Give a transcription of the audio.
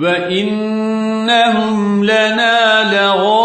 وَإِنَّهُمْ لَنَا لَغَائِظُونَ